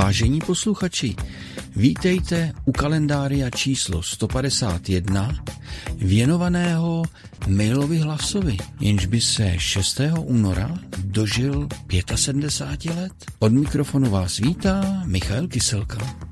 Vážení posluchači, vítejte u kalendária číslo 151 věnovaného Mailovi Hlasovi, jenž by se 6. února dožil 75 let. Od mikrofonu vás vítá Michal Kyselka.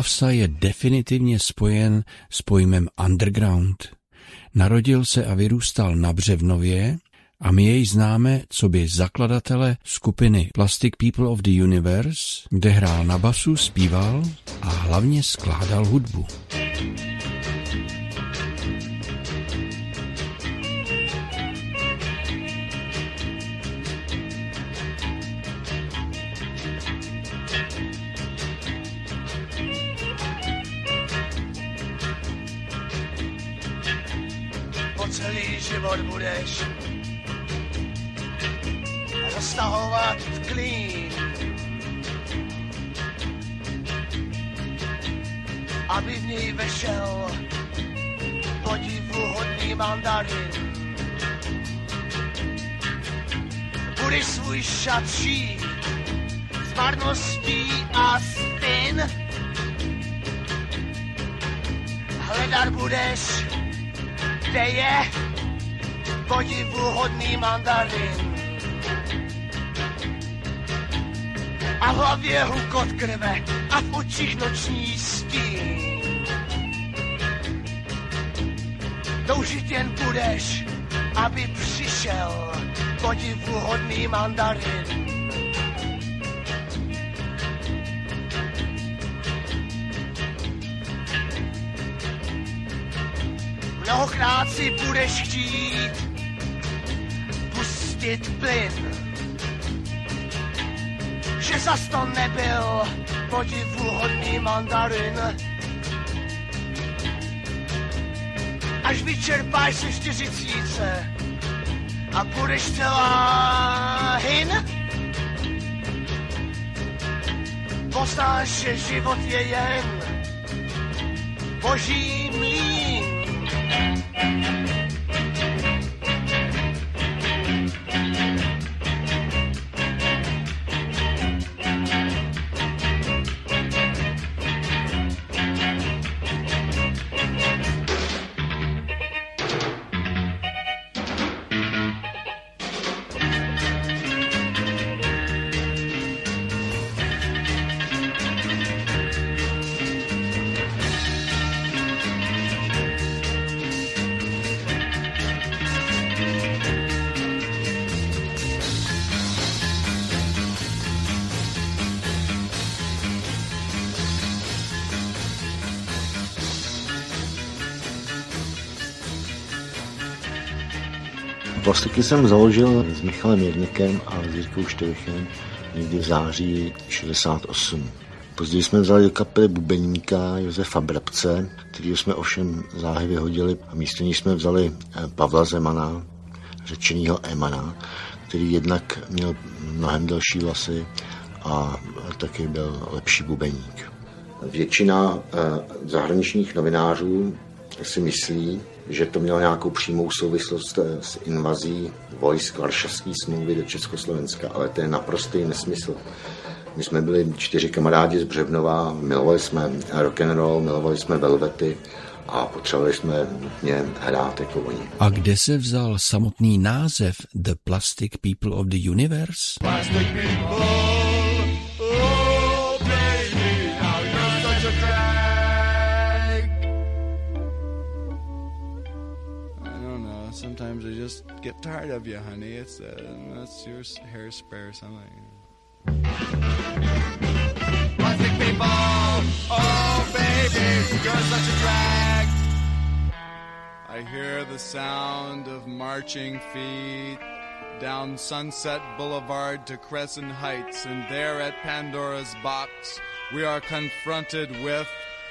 Mila Hlavsa je definitivně spojen s pojmem underground. Narodil se a vyrůstal na Břevnově a my jej známe co by zakladatele skupiny Plastic People of the Universe, kde hrál na basu, zpíval a hlavně skládal hudbu. Celý život budeš roztahovat klín. Aby v něj vešel podivuhodný mandarin. Budeš svůj šat šít s marností a spin. Hledat budeš kde je podivuhodný mandarin. A v hlavě hukot krve a v očích noční stín. Toužit jen budeš, aby přišel podivuhodný mandarin. Mnohokrát si budeš chtít pustit plyn. Že zas to nebyl podivuhodný mandarin. Až vyčerpáš se čtyřicíce a budeš celá hin. Poznáš, že život je jen boží mlín. Plastiky jsem založil s Michalem Jednikem a s Jirkou Števichem někdy v září 68. Později jsme vzali do kapely bubeníka Josefa Brabce, který jsme ovšem záhy vyhodili a místo ní jsme vzali eh, Pavla Zemana, řečenýho Emana, který jednak měl mnohem delší vlasy a taky byl lepší bubeník. Většina eh, zahraničních novinářů si myslí, že to mělo nějakou přímou souvislost eh, s invazí vojsk Varšavské smlouvy do Československa, ale to je naprostý nesmysl. My jsme byli čtyři kamarádi z Břevnova, milovali jsme rock and roll, milovali jsme velvety a potřebovali jsme nutně hrát jako oni. A kde se vzal samotný název The Plastic People of the Universe? Plastic people. I just get tired of you, honey. It's uh, that's your hairspray or something. Plastic people, oh baby, you're such a drag. I hear the sound of marching feet down Sunset Boulevard to Crescent Heights, and there at Pandora's Box, we are confronted with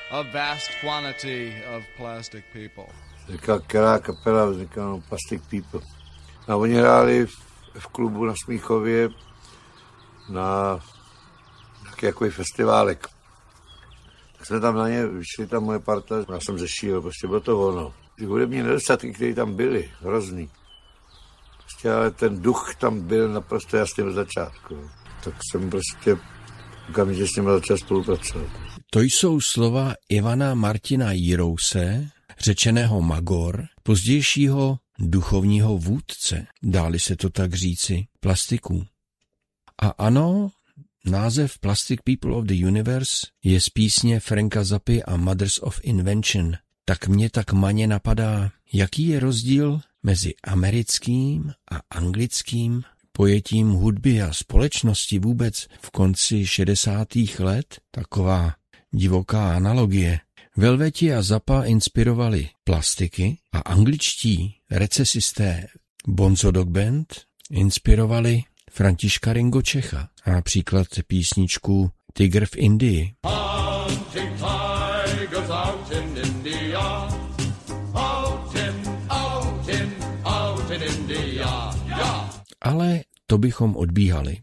a vast quantity of plastic people. Říkal, která kapela vznikla, no Plastic People. A oni hráli v, v klubu na Smíchově na nějaký jako festiválek. Tak jsme tam na ně, vyšli tam moje parta, já jsem zešíl, prostě bylo to ono. Ty hudební nedostatky, které tam byly, hrozný. Prostě ale ten duch tam byl naprosto jasně od začátku. Tak jsem prostě okamžitě s ním začal spolupracovat. To jsou slova Ivana Martina Jirouse, řečeného Magor, pozdějšího duchovního vůdce, dáli se to tak říci, plastiků. A ano, název Plastic People of the Universe je z písně Franka Zappy a Mothers of Invention. Tak mě tak maně napadá, jaký je rozdíl mezi americkým a anglickým pojetím hudby a společnosti vůbec v konci 60. let, taková divoká analogie. Velveti a Zappa inspirovali plastiky a angličtí recesisté Bonzo Dog Band inspirovali Františka Ringo Čecha a například písničku Tiger v Indii. Ale to bychom odbíhali.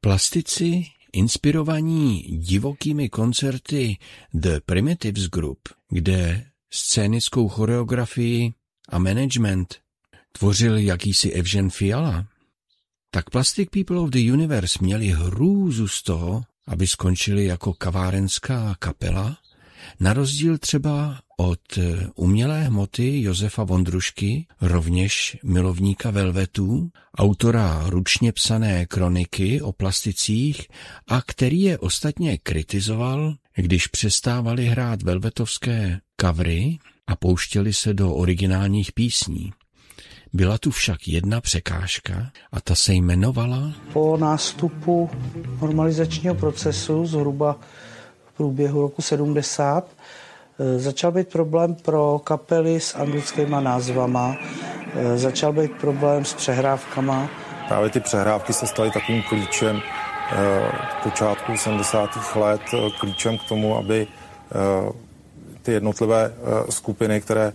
Plastici inspirovaní divokými koncerty The Primitives Group, kde scénickou choreografii a management tvořil jakýsi Evžen Fiala, tak Plastic People of the Universe měli hrůzu z toho, aby skončili jako kavárenská kapela, na rozdíl třeba od umělé hmoty Josefa Vondrušky, rovněž milovníka velvetů, autora ručně psané kroniky o plasticích a který je ostatně kritizoval, když přestávali hrát velvetovské kavry a pouštěli se do originálních písní. Byla tu však jedna překážka a ta se jmenovala... Po nástupu normalizačního procesu zhruba průběhu roku 70 e, začal být problém pro kapely s anglickýma názvama, e, začal být problém s přehrávkama. Právě ty přehrávky se staly takovým klíčem v e, počátku 70. let, klíčem k tomu, aby ty jednotlivé skupiny, které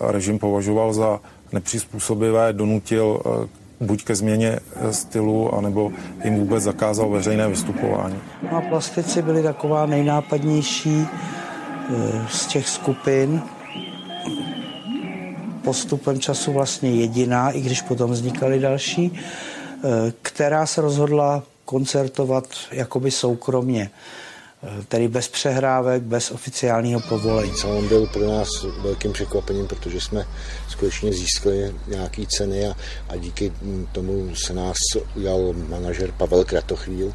režim považoval za nepřizpůsobivé donutil eh, buď ke změně eh, stylu, anebo jim vůbec zakázal veřejné vystupování. No a plastici byli taková nejnápadnější eh, z těch skupin. Postupem času vlastně jediná, i když potom vznikaly další, která se rozhodla koncertovat jakoby soukromně tedy bez přehrávek, bez oficiálního povolení. On byl pro nás velkým překvapením, protože jsme skutečně získali nějaké ceny a, a díky tomu se nás ujal manažer Pavel Kratochvíl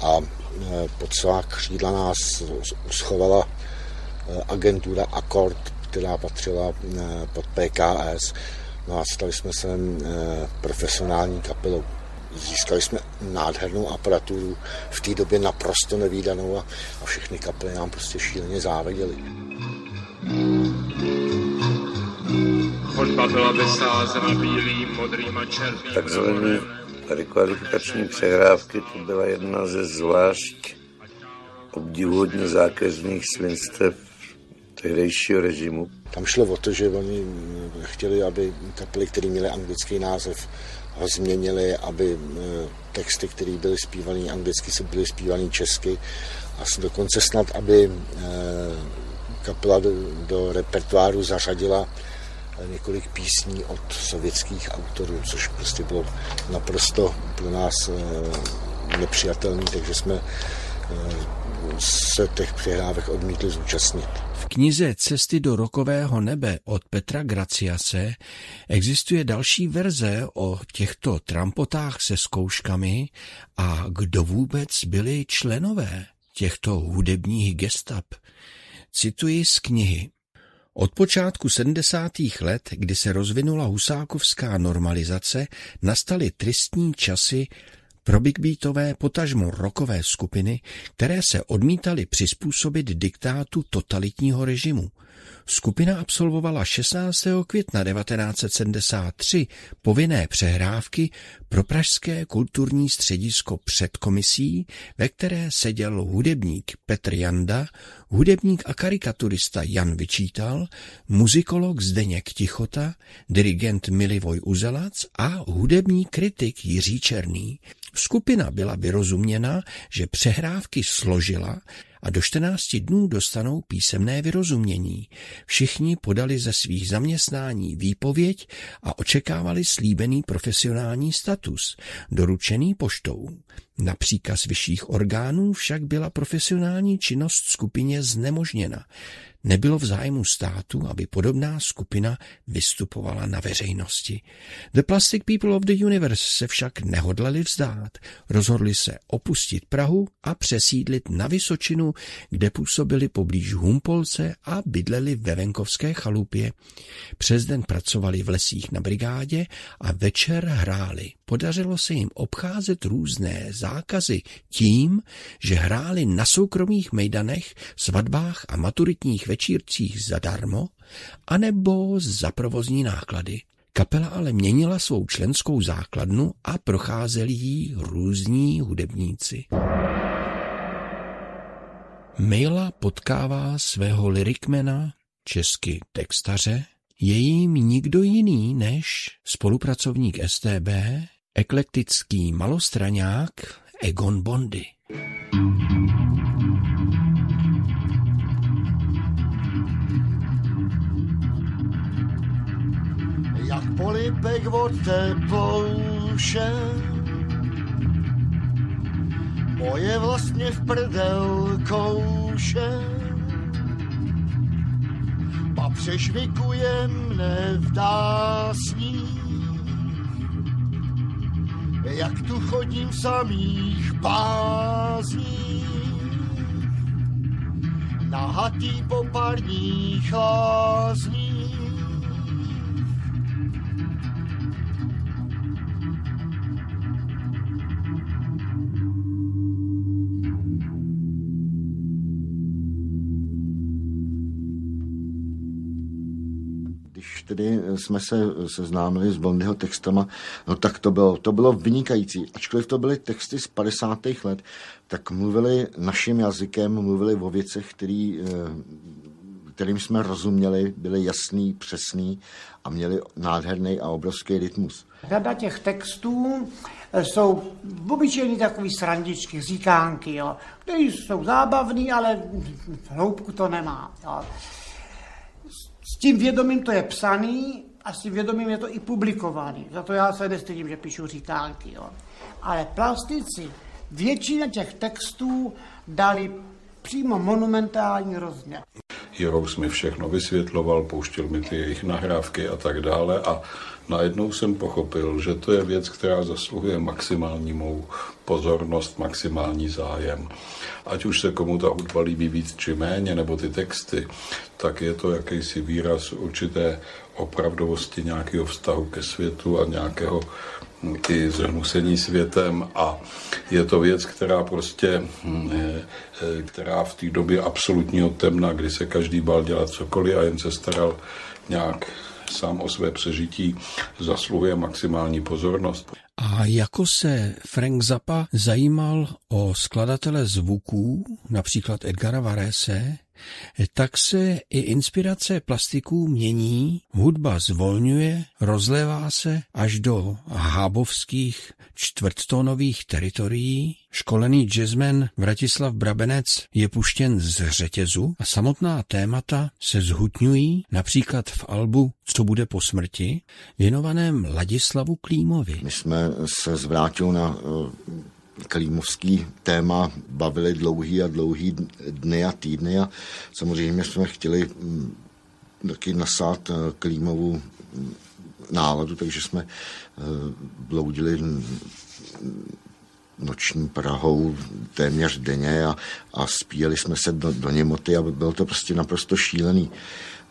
a e, pod svá křídla nás uschovala e, agentura Akord, která patřila pod PKS. No a stali jsme se profesionální kapelou. Získali jsme nádhernou aparaturu, v té době naprosto nevýdanou a, a všechny kapely nám prostě šíleně záviděly. Hudba byla vysázena bílým, modrým a černým. Takzvaný rekvalifikační přehrávky to byla jedna ze zvlášť obdivuhodně zákeřných svinstev tehdejšího režimu. Tam šlo o to, že oni chtěli, aby kapely, které měly anglický název, ho změnili, aby eh, texty, které byly zpívané anglicky, se byly zpívané česky. A dokonce snad, aby eh, kapela do, do repertoáru zařadila eh, několik písní od sovětských autorů, což prostě bylo naprosto pro nás nepřijatelné, takže jsme se těch přihrávek odmítli zúčastnit knize Cesty do rokového nebe od Petra Graciase existuje další verze o těchto trampotách se zkouškami a kdo vůbec byli členové těchto hudebních gestap. Cituji z knihy. Od počátku 70. let, kdy se rozvinula husákovská normalizace, nastaly tristní časy pro big beatové potažmo rokové skupiny, které se odmítaly přizpůsobit diktátu totalitního režimu. Skupina absolvovala 16. května 1973 povinné přehrávky pro Pražské kulturní středisko před komisí, ve které seděl hudebník Petr Janda, hudebník a karikaturista Jan Vyčítal, muzikolog Zdeněk Tichota, dirigent Milivoj Uzelac a hudební kritik Jiří Černý. Skupina byla vyrozuměna, že přehrávky složila a do 14 dnů dostanou písemné vyrozumění. Všichni podali ze svých zaměstnání výpověď a očekávali slíbený profesionální status, doručený poštou. Na příkaz vyšších orgánů však byla profesionální činnost skupině znemožněna. Nebylo v zájmu státu, aby podobná skupina vystupovala na veřejnosti. The Plastic People of the Universe se však nehodlali vzdát. Rozhodli se opustit Prahu a přesídlit na Vysočinu, kde působili poblíž Humpolce a bydleli ve venkovské chalupě. Přes den pracovali v lesích na brigádě a večer hráli. Podařilo se jim obcházet různé zákazy tím, že hráli na soukromých mejdanech, svatbách a maturitních večírcích zadarmo, anebo za provozní náklady. Kapela ale měnila svou členskou základnu a procházeli jí různí hudebníci. Maila potkává svého lyrikmena, česky textaře, je jim nikdo jiný než spolupracovník STB, eklektický malostraňák Egon Bondy. Jak polipek od té pouše Moje vlastně v prdel kouše. Pa přešvikujem nevdásní. Jak tu chodím v samých pázních, nahatý po parních lázních. Tedy jsme se seznámili s Bondyho textama, no tak to bylo, to bylo vynikající. Ačkoliv to byly texty z 50. let, tak mluvili naším jazykem, mluvili o věcech, který, eh, kterým jsme rozuměli, byli jasný, přesný a měli nádherný a obrovský rytmus. Řada těch textů eh, jsou obyčejný takový srandičky, říkánky, jo, které jsou zábavný, ale hloubku to nemá. Jo. Tím vědomím to je psaný a s tím vědomím je to i publikovaný. Za to já se nestydím, že píšu říkánky. Jo. Ale plastici většina těch textů dali přímo monumentální rozměr. Jirous mi všechno vysvětloval, pouštěl mi ty jejich nahrávky a tak dále a najednou jsem pochopil, že to je věc, která zasluhuje maximální mou pozornost, maximální zájem. Ať už se komu ta hudba líbí víc či méně, nebo ty texty, tak je to jakýsi výraz určité opravdovosti nějakého vztahu ke světu a nějakého i zhnusení světem a je to věc, která prostě, hm, která v té době absolutního temna, kdy se každý bál dělat cokoliv a jen se staral nějak sám o své přežití, zasluhuje maximální pozornost. A jako se Frank Zappa zajímal o skladatele zvuků, například Edgara Varese, tak se i inspirace plastiků mění, hudba zvolňuje, rozlévá se až do hábovských čtvrttónových teritorií, školený jazzman Vratislav Brabenec je puštěn z řetězu a samotná témata se zhutňují například v albu Co bude po smrti, věnovaném Ladislavu Klímovi. My jsme se zvrátil na klímovský téma bavili dlouhý a dlouhý dny a týdny a samozřejmě jsme chtěli mm, taky nasát eh, klímovou mm, náladu, takže jsme eh, bloudili mm, noční Prahou téměř denně a, a spíjeli jsme se do, do Němoty a bylo to prostě naprosto šílený.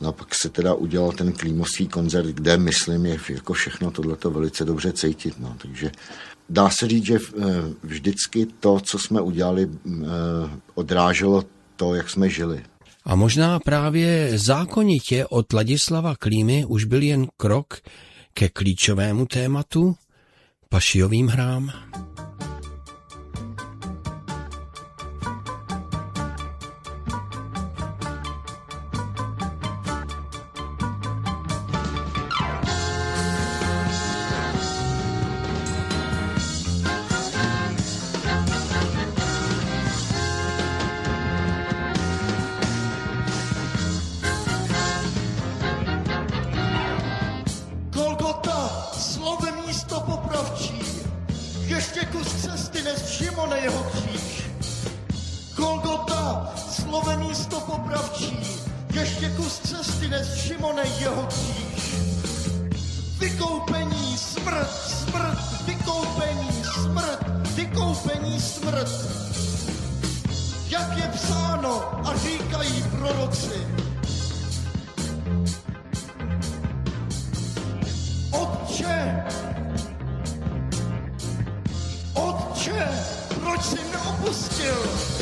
No a pak se teda udělal ten klímovský koncert, kde, myslím, je jako všechno tohleto velice dobře cítit. No. Takže dá se říct, že vždycky to, co jsme udělali, odráželo to, jak jsme žili. A možná právě zákonitě od Ladislava Klímy už byl jen krok ke klíčovému tématu, pašiovým hrám. místo popravčí, ještě kus cesty nevšiml nejhorších. Golgota, slove místo popravčí, ještě kus cesty nevšiml nejhorších. Vykoupení, smrt, smrt, vykoupení, smrt, vykoupení, smrt. Jak je psáno a říkají proroci, supposed.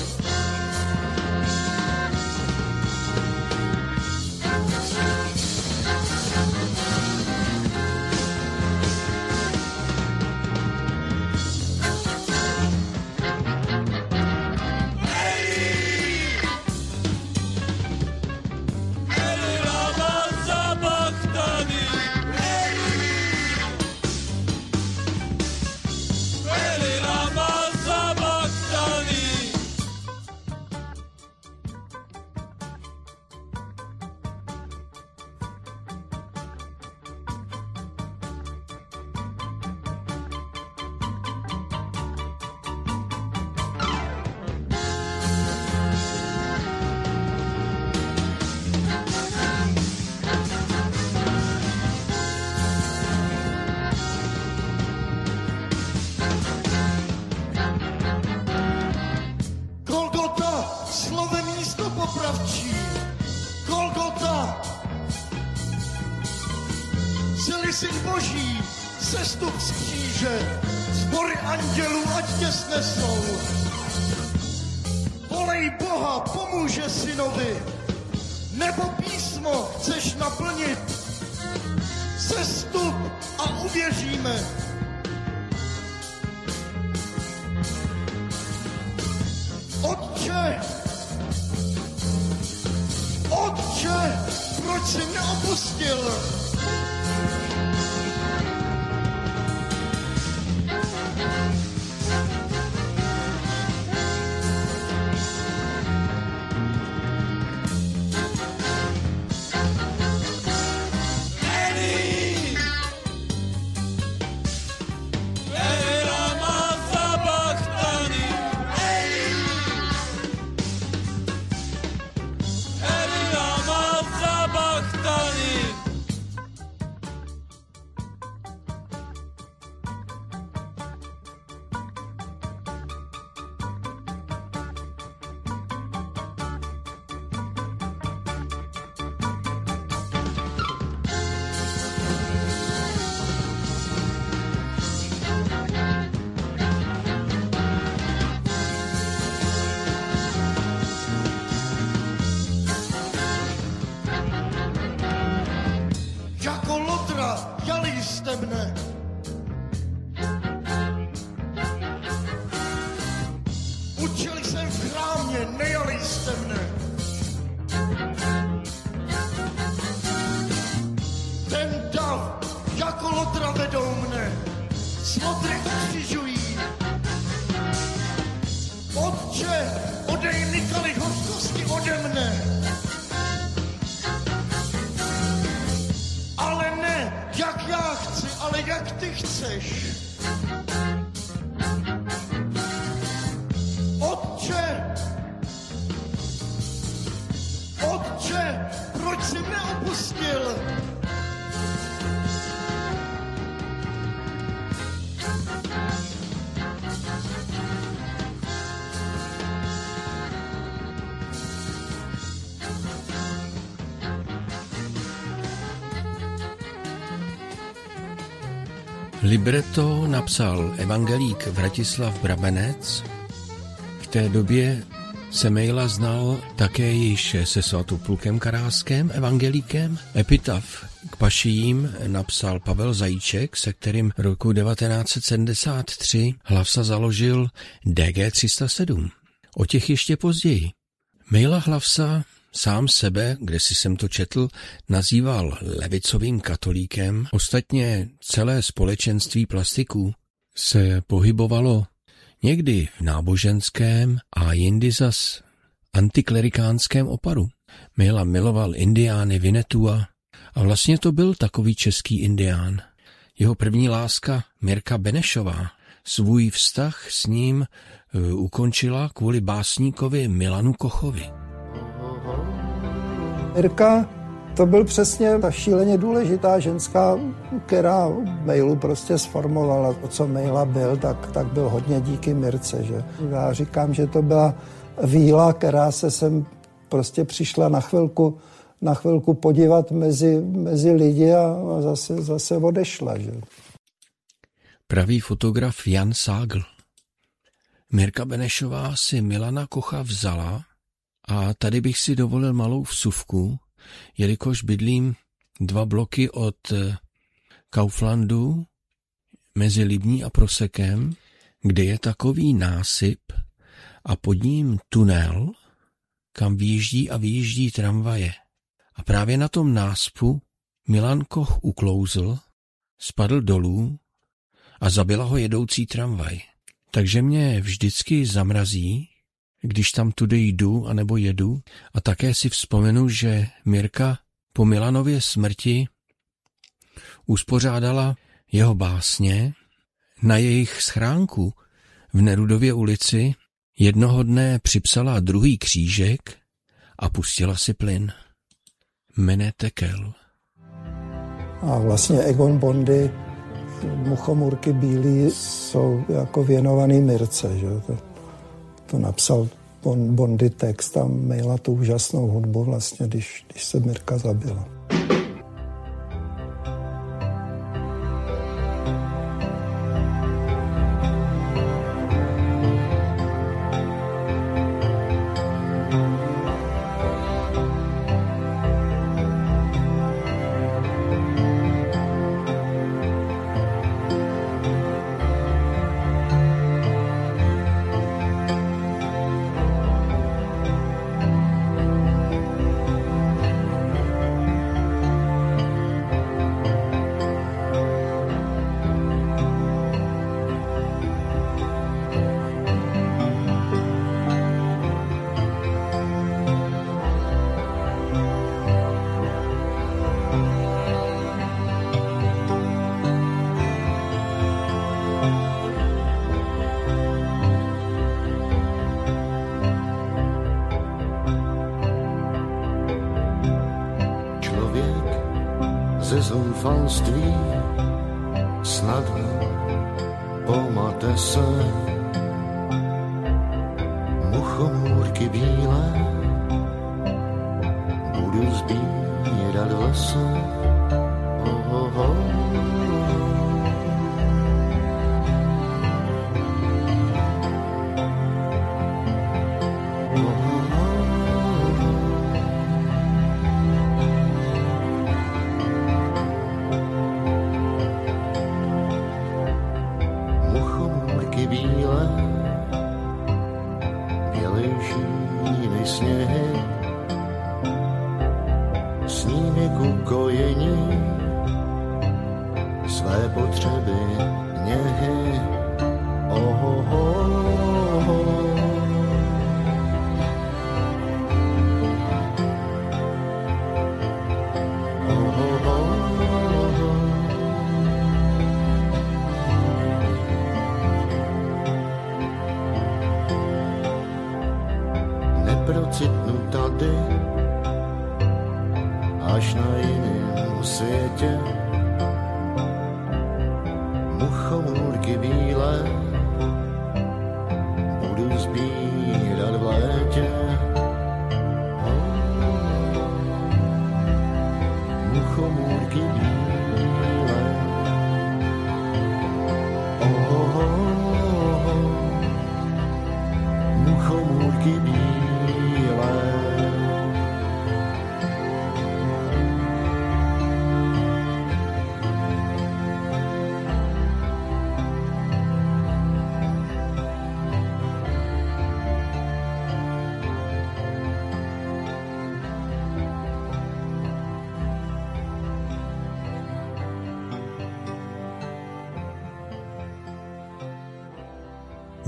popravčí Kolgota, celý syn boží, sestup z kříže, zbory andělů ať tě snesou. Volej Boha, pomůže synovi, nebo písmo chceš naplnit. Sestup a uvěříme. Otče, It's an opal. Libreto napsal evangelík Vratislav Brabenec. V té době se Mejla znal také již se svatoplukem Karáskem, evangelíkem. Epitaf k pašijím napsal Pavel Zajíček, se kterým roku 1973 Hlavsa založil DG 307. O těch ještě později. Mejla Hlavsa sám sebe, kde si jsem to četl, nazýval levicovým katolíkem. Ostatně celé společenství plastiků se pohybovalo někdy v náboženském a jindy zas antiklerikánském oparu. Mila miloval indiány Vinetua a vlastně to byl takový český indián. Jeho první láska Mirka Benešová svůj vztah s ním e, ukončila kvůli básníkovi Milanu Kochovi. Mirka to byl přesně ta šíleně důležitá ženská, která mailu prostě sformovala. To, co maila byl, tak, tak byl hodně díky Mirce. Že? Já říkám, že to byla víla, která se sem prostě přišla na chvilku, na chvilku podívat mezi, mezi lidi a, a zase, zase odešla. Že? Pravý fotograf Jan Ságl. Mirka Benešová si Milana Kocha vzala a tady bych si dovolil malou vsuvku, jelikož bydlím dva bloky od eh, Kauflandu mezi Libní a Prosekem, kde je takový násyp a pod ním tunel, kam výjíždí a vyjíždí tramvaje. A právě na tom náspu Milan Koch uklouzl, spadl dolů a zabila ho jedoucí tramvaj. Takže mě vždycky zamrazí, když tam tudy jdu anebo jedu a také si vzpomenu, že Mirka po Milanově smrti uspořádala jeho básně na jejich schránku v Nerudově ulici jednoho dne připsala druhý křížek a pustila si plyn. Mene tekel. A vlastně Egon Bondy, Muchomurky bílý jsou jako věnovaný Mirce, že to napsal Bondy text a maila tu úžasnou hudbu vlastně, když, když se Mirka zabila. Muchomůrky bílé budu zbírat v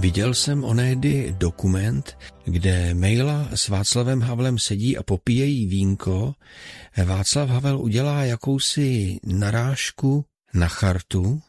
Viděl jsem onehdy dokument, kde Mejla s Václavem Havlem sedí a popíjejí vínko. Václav Havel udělá jakousi narážku na chartu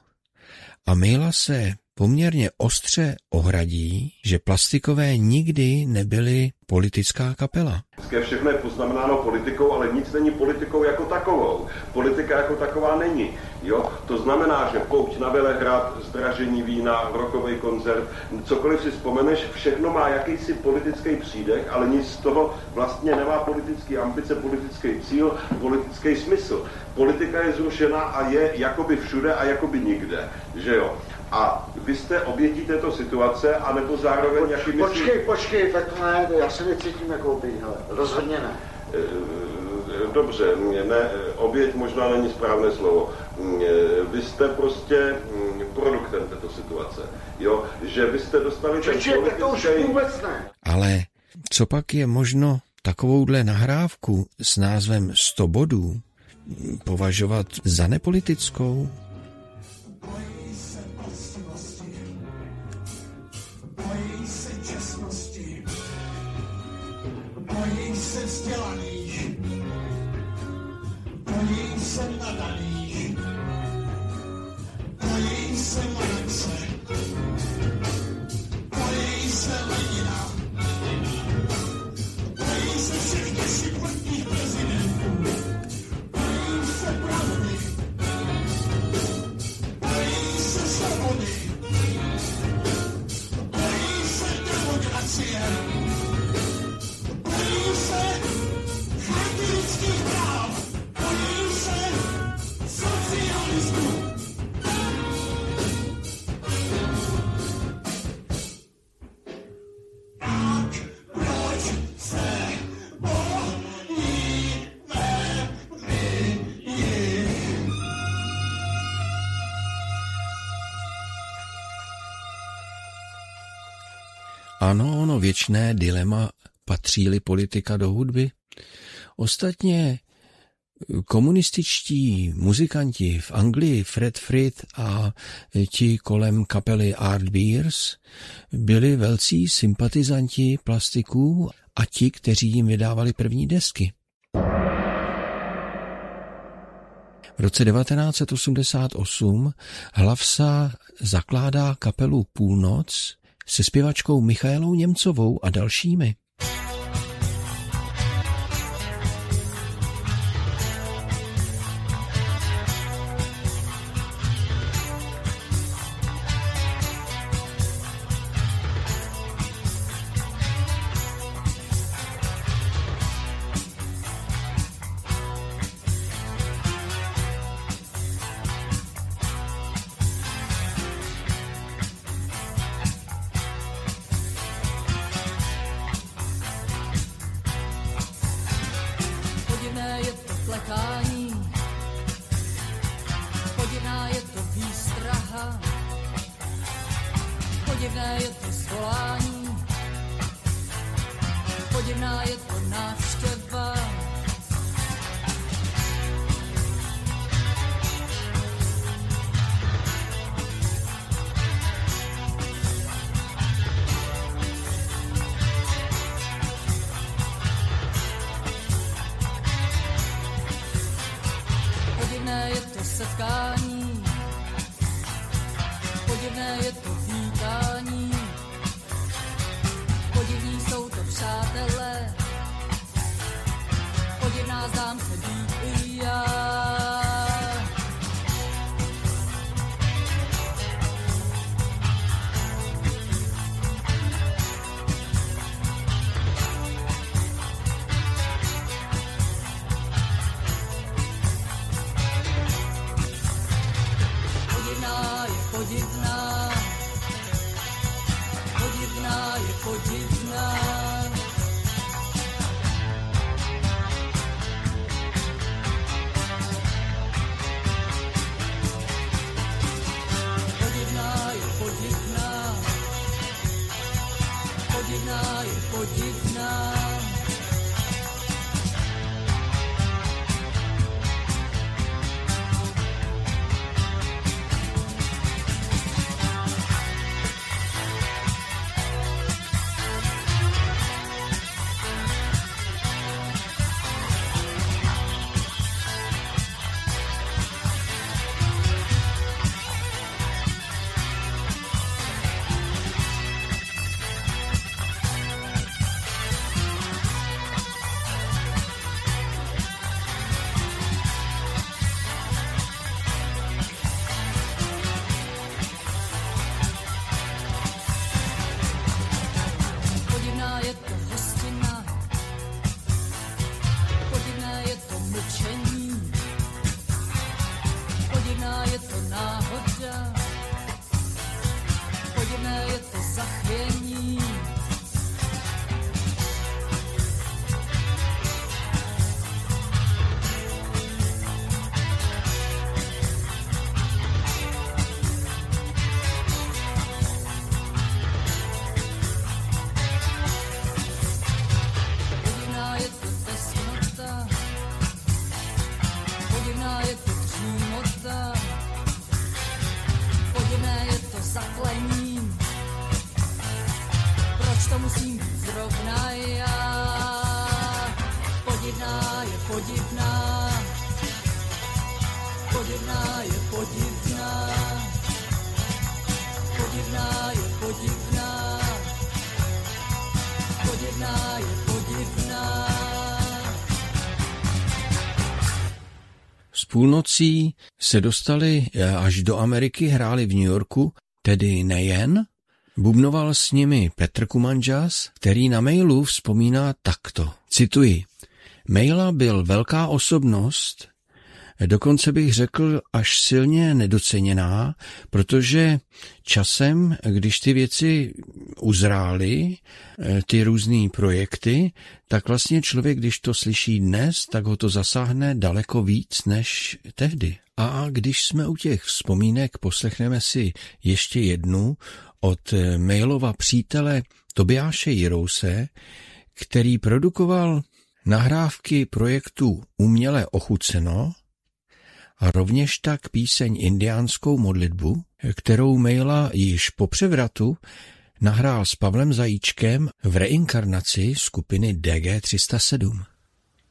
a Mejla se poměrně ostře ohradí, že plastikové nikdy nebyly politická kapela. Všechno je poznamenáno politikou, ale nic není politikou jako takovou. Politika jako taková není. Jo? To znamená, že pouť na Velehrad, zdražení vína, rokový koncert, cokoliv si vzpomeneš, všechno má jakýsi politický přídech, ale nic z toho vlastně nemá politický ambice, politický cíl, politický smysl. Politika je zrušena a je jakoby všude a jakoby nikde. Že jo? A vy jste obětí této situace, anebo zároveň jaký myslí... Počkej, počkej, tak ne, já se necítím jako oběť, hele, rozhodně ne. Eh, dobře, ne, oběť možná není správné slovo. Eh, vy jste prostě hm, produktem této situace, jo? Že vy jste dostali ten politický... to už vůbec ne. Ale co pak je možno takovouhle nahrávku s názvem 100 bodů považovat za nepolitickou? Věčné dilema patří-li politika do hudby. Ostatně komunističtí muzikanti v Anglii, Fred Frid a ti kolem kapely Art Beers, byli velcí sympatizanti plastiků a ti, kteří jim vydávali první desky. V roce 1988 Hlavsa zakládá kapelu Půlnoc, se zpěvačkou Michailou Němcovou a dalšími. Půlnocí se dostali eh, až do Ameriky, hráli v New Yorku, tedy nejen. Bubnoval s nimi Petr Kumanžas, který na mailu vzpomíná takto. Cituji. Maila byl velká osobnost, Dokonce bych řekl až silně nedoceněná, protože časem, když ty věci uzrály, eh, ty různé projekty, tak vlastně člověk, když to slyší dnes, tak ho to zasáhne daleko víc než tehdy. A když jsme u těch vzpomínek, poslechneme si ještě jednu od eh, mailova přítele Tobiáše Jirouse, který produkoval nahrávky projektu Uměle ochuceno a rovněž tak píseň indiánskou modlitbu, kterou Maila již po převratu nahrál s Pavlem Zajíčkem v reinkarnaci skupiny DG307.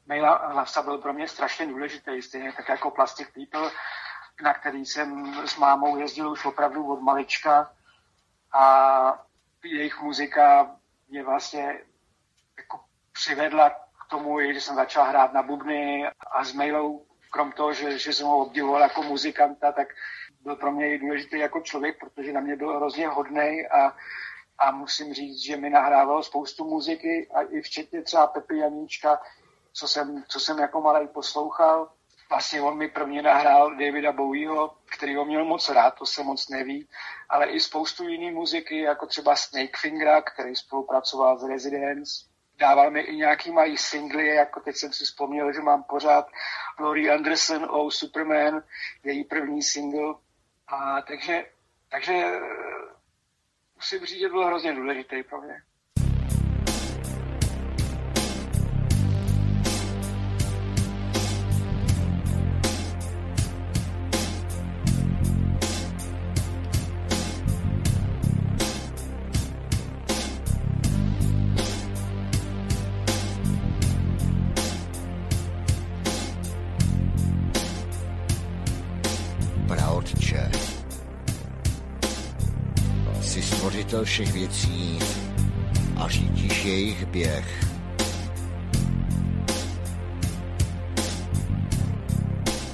Maila Hlavsa byl pro mě strašně důležitý, stejně tak jako Plastic People, na který jsem s mámou jezdil už opravdu od malička a jejich muzika mě vlastně jako přivedla k tomu, že jsem začal hrát na bubny a s Mailou krom toho, že, že jsem ho obdivoval jako muzikanta, tak byl pro mě i důležitý jako člověk, protože na mě byl hrozně hodný a, a musím říct, že mi nahrával spoustu muziky a i včetně třeba Pepi Janíčka, co jsem, co jsem jako malý poslouchal. Vlastně on mi prvně nahrál Davida Bowieho, který ho měl moc rád, to se moc neví, ale i spoustu jiný muziky, jako třeba Snake Finger, který spolupracoval s Residence, dával mi i nějaký mají singly, jako teď jsem si vzpomněl, že mám pořád Laurie Anderson o Superman, její první single. A takže, takže eh, musím říct, že byl hrozně důležitý pro mě. Stvořitel všech věcí a řídíš jejich běh.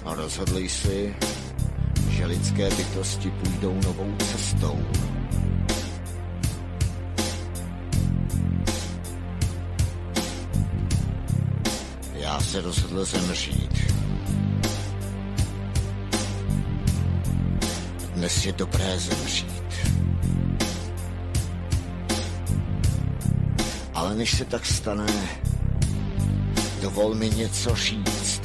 A rozhodli jsi, že lidské bytosti půjdou novou cestou. Já se rozhodl zemřít. Dnes je dobré zemřít. Než se tak stane, dovol mi něco říct.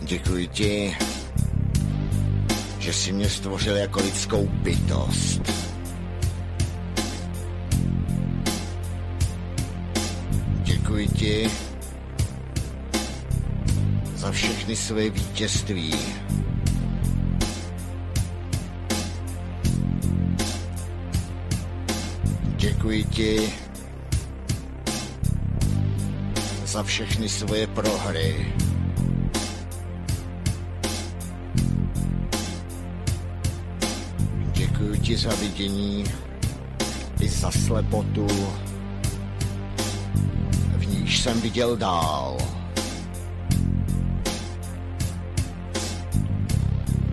Děkuji ti, že jsi mě stvořil jako lidskou bytost. Ti za všechny své vítězství. Děkuji ti za všechny svoje prohry. Děkuji ti za vidění i za slepotu už jsem viděl dál.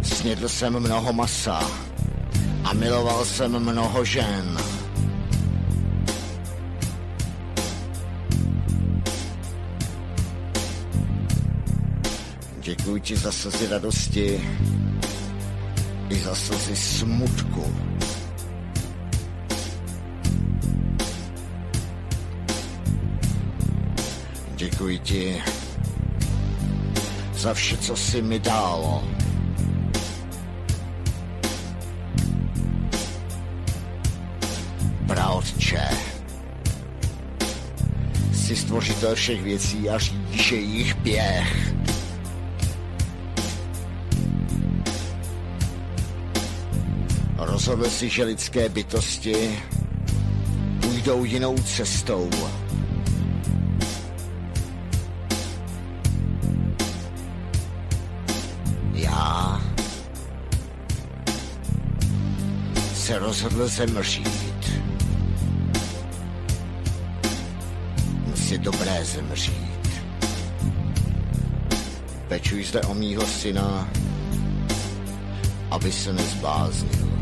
Snědl jsem mnoho masa a miloval jsem mnoho žen. Děkuji ti za slzy radosti i za slzy smutku. Děkuji ti za vše, co jsi mi dal. Praotče, jsi stvořitel všech věcí a řídíš jejich běh. Rozhodl si, že lidské bytosti půjdou jinou cestou. Se rozhodl zemřít. Si dobré zemřít. Pečuj zde o mýho syna, aby se nezbláznil.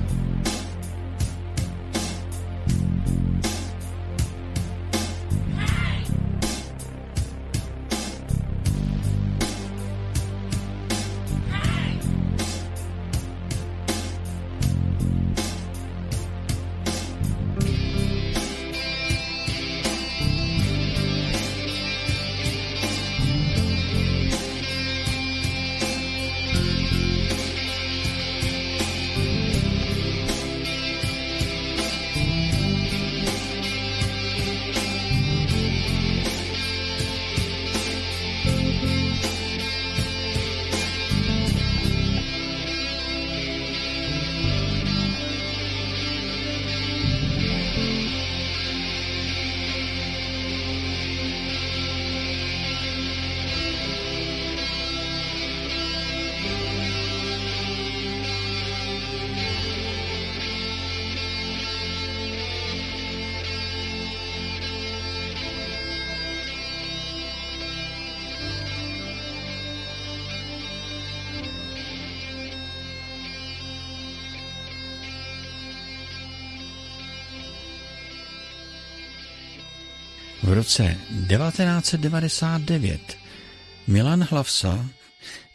Roce 1999 Milan Hlavsa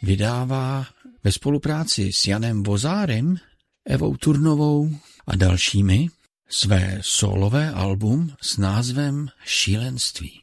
vydává ve spolupráci s Janem Vozárem, Evou Turnovou a dalšími své solové album s názvem Šílenství.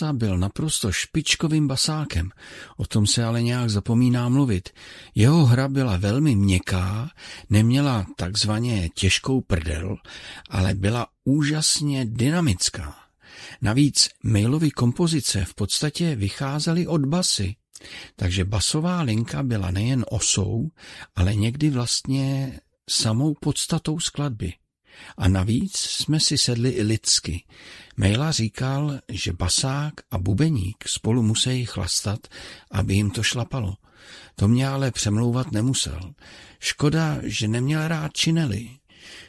Hlavsa byl naprosto špičkovým basákem, o tom se ale nějak zapomíná mluvit. Jeho hra byla velmi měkká, neměla takzvaně těžkou prdel, ale byla úžasně dynamická. Navíc mailovy kompozice v podstatě vycházely od basy, takže basová linka byla nejen osou, ale někdy vlastně samou podstatou skladby. A navíc jsme si sedli i lidsky. Mejla říkal, že basák a bubeník spolu musí chlastat, aby jim to šlapalo. To mě ale přemlouvat nemusel. Škoda, že neměl rád činely.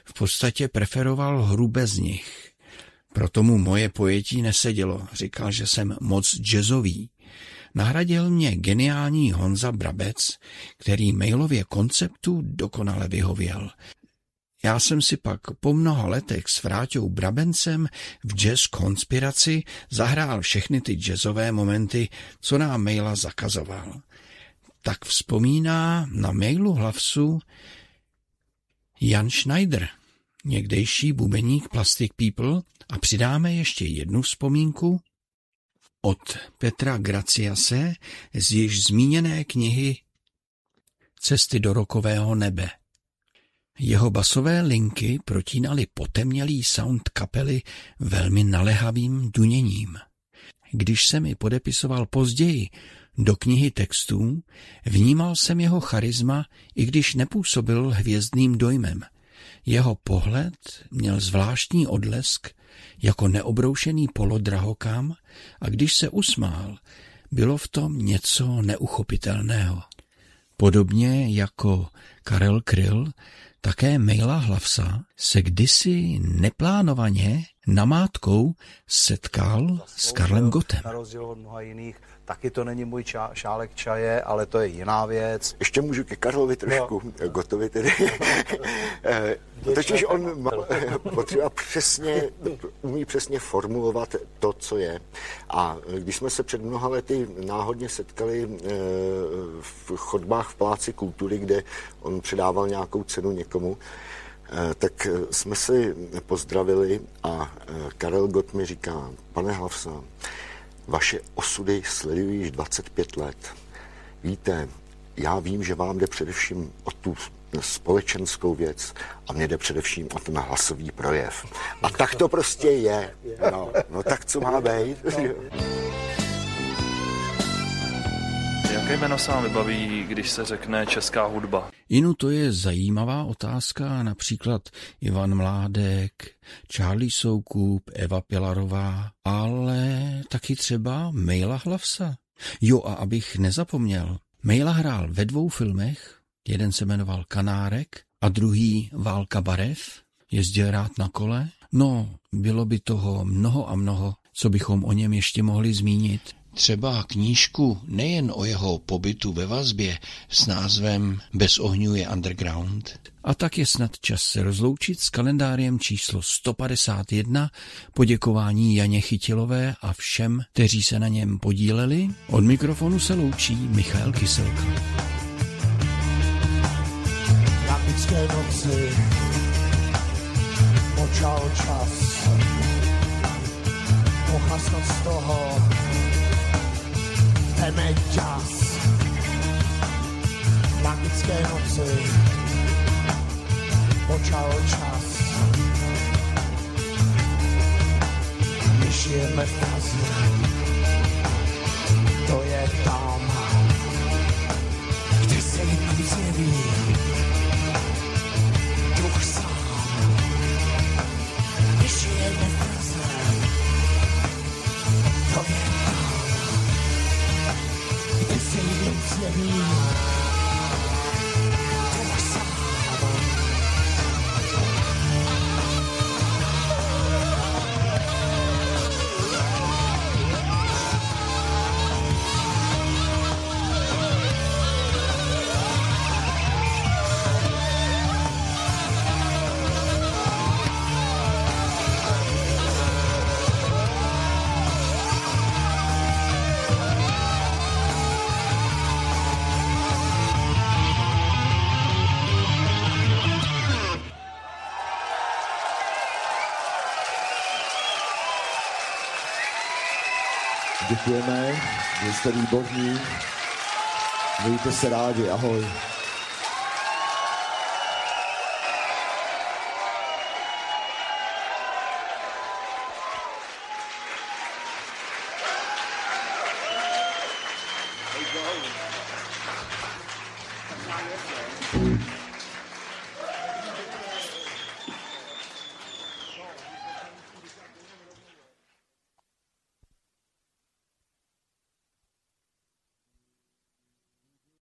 V podstatě preferoval hru bez nich. Proto mu moje pojetí nesedělo. Říkal, že jsem moc jazzový. Nahradil mě geniální Honza Brabec, který mailově konceptu dokonale vyhověl. Já jsem si pak po mnoha letech s Vráťou Brabencem v jazz konspiraci zahrál všechny ty jazzové momenty, co nám maila zakazoval. Tak vzpomíná na mailu hlavsu Jan Schneider, někdejší bubeník Plastic People a přidáme ještě jednu vzpomínku od Petra Graciase z již zmíněné knihy Cesty do rokového nebe. Jeho basové linky protínaly potemnělý sound kapely velmi nalehavým duněním. Když se mi podepisoval později do knihy textů, vnímal jsem jeho charisma, i když nepůsobil hvězdným dojmem. Jeho pohled měl zvláštní odlesk, jako neobroušený polodrahokam a když se usmál, bylo v tom něco neuchopitelného. Podobně jako Karel Kryl také Mejla Hlavsa se kdysi neplánovaně namátkou setkal s Karlem Gotem. Na rozdíl od mnoha jiných, taky to není můj ča- šálek čaje, ale to je jiná věc. Ještě můžu ke Karlovi trošku, no. Gotovi tedy. Eh, totiž on má, potřeba přesně, umí přesně formulovat to, co je. A když jsme se před mnoha lety náhodně setkali eh, v chodbách v Pláci kultury, kde on předával nějakou cenu někomu, tak eh, jsme si pozdravili a eh, Karel Gott mi říká, pane Hlavsa, vaše osudy sledují již 25 let. Víte, já vím, že vám jde především o tu společenskou věc a mně jde především o ten hlasový projev. A tak to prostě je. No, no tak co má být? Jaké jméno se vám vybaví, když se řekne česká hudba? Inu to je zajímavá otázka, například Ivan Mládek, Charlie Soukup, Eva Pilarová, ale taky třeba Mejla Hlavsa. Jo a abych nezapomněl, Mejla hrál ve dvou filmech, jeden se jmenoval Kanárek a druhý Válka barev, jezdil rád na kole. No, bylo by toho mnoho a mnoho, co bychom o něm ještě mohli zmínit. Třeba knížku nejen o jeho pobytu ve vazbě s názvem Bez ohňů je underground. A tak je snad čas se rozloučit s kalendáriem číslo 151, poděkování Janě Chytilové a všem, kteří se na něm podíleli. Od mikrofonu se loučí Michal Kyselka. Noci počal čas z toho jdeme čas. Magické noci počal čas. My žijeme Děkujeme, že jste výborní. Mějte se rádi, ahoj.